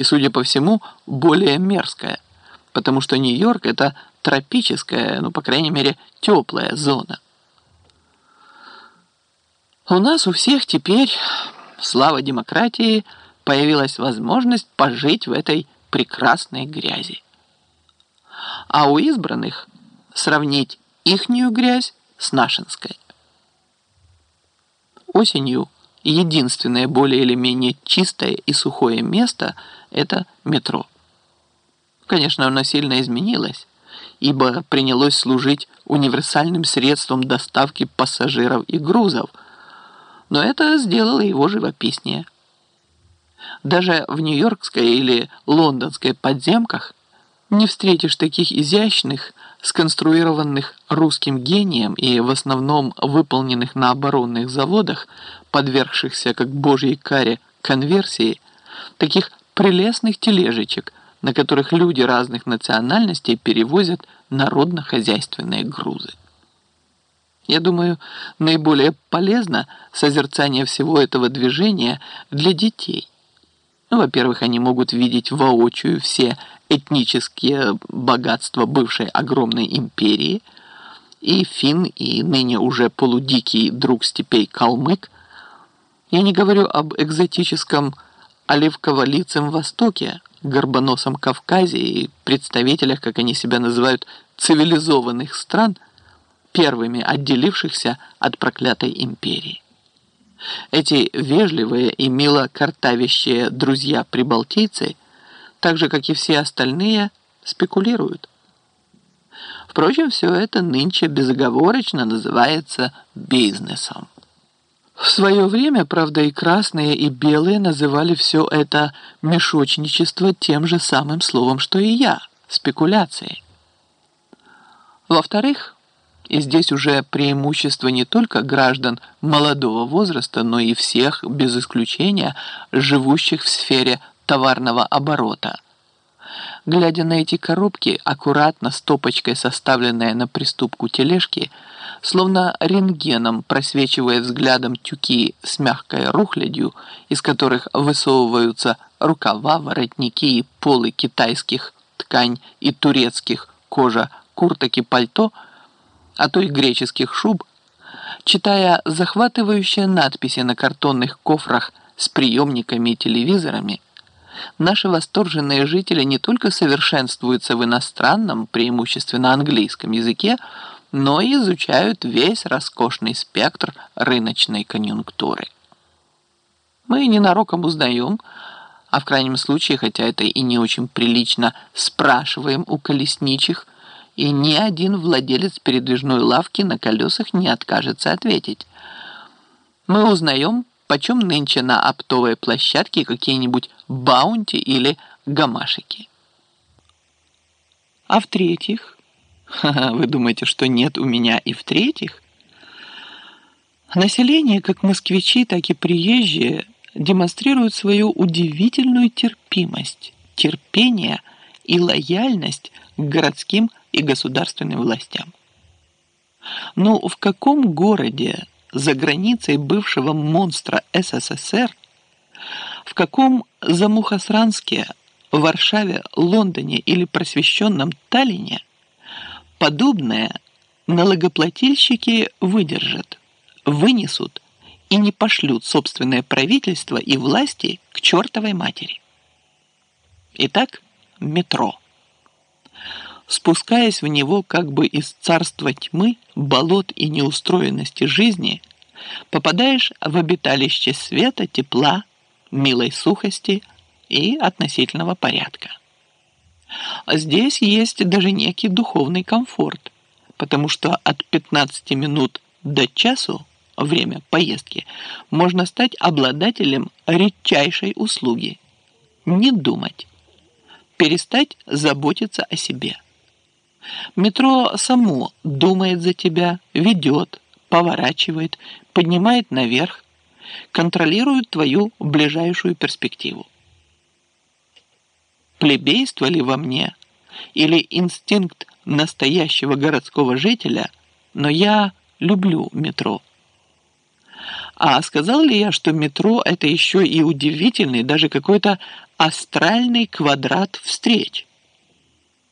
И, судя по всему, более мерзкое, потому что Нью-Йорк – это тропическая, ну, по крайней мере, теплая зона. У нас у всех теперь, слава демократии, появилась возможность пожить в этой прекрасной грязи. А у избранных сравнить ихнюю грязь с нашинской. Осенью единственное более или менее чистое и сухое место – это метро. Конечно, оно сильно изменилось, ибо принялось служить универсальным средством доставки пассажиров и грузов, но это сделало его живописнее. Даже в нью-йоркской или лондонской подземках не встретишь таких изящных, сконструированных русским гением и в основном выполненных на оборонных заводах, подвергшихся как божьей каре конверсии, таких прелестных тележечек, на которых люди разных национальностей перевозят народно-хозяйственные грузы. Я думаю, наиболее полезно созерцание всего этого движения для детей. Ну, во-первых, они могут видеть воочию все этнические богатства бывшей огромной империи, и фин, и ныне уже полудикий друг степей калмык. Я не говорю об экзотическом оливковолицем Востоке, горбоносом Кавказе и представителях, как они себя называют, цивилизованных стран, первыми отделившихся от проклятой империи. Эти вежливые и мило картавящие друзья-прибалтийцы, так же, как и все остальные, спекулируют. Впрочем, все это нынче безоговорочно называется бизнесом. В свое время, правда, и красные, и белые называли все это мешочничество тем же самым словом, что и я – спекуляцией. Во-вторых, и здесь уже преимущество не только граждан молодого возраста, но и всех, без исключения, живущих в сфере товарного оборота. Глядя на эти коробки, аккуратно стопочкой составленные на приступку тележки, словно рентгеном просвечивая взглядом тюки с мягкой рухлядью, из которых высовываются рукава, воротники и полы китайских ткань и турецких кожа, курток и пальто – а то и греческих шуб, читая захватывающие надписи на картонных кофрах с приемниками и телевизорами, наши восторженные жители не только совершенствуются в иностранном, преимущественно английском языке, но и изучают весь роскошный спектр рыночной конъюнктуры. Мы ненароком узнаем, а в крайнем случае, хотя это и не очень прилично, спрашиваем у колесничих – и ни один владелец передвижной лавки на колесах не откажется ответить. Мы узнаем, почем нынче на оптовой площадке какие-нибудь баунти или гамашики. А в-третьих, вы думаете, что нет у меня и в-третьих? Население, как москвичи, так и приезжие, демонстрируют свою удивительную терпимость, терпение и лояльность к городским и государственным властям. Но в каком городе за границей бывшего монстра СССР, в каком Замухасранске, Варшаве, Лондоне или просвещенном Таллине подобное налогоплательщики выдержат, вынесут и не пошлют собственное правительство и власти к чертовой матери. Итак, метро спускаясь в него как бы из царства тьмы, болот и неустроенности жизни, попадаешь в обиталище света, тепла, милой сухости и относительного порядка. А здесь есть даже некий духовный комфорт, потому что от 15 минут до часу время поездки можно стать обладателем редчайшей услуги. Не думать. Перестать заботиться о себе. Метро само думает за тебя, ведет, поворачивает, поднимает наверх, контролирует твою ближайшую перспективу. Плебейство ли во мне или инстинкт настоящего городского жителя, но я люблю метро. А сказал ли я, что метро это еще и удивительный, даже какой-то астральный квадрат встреч.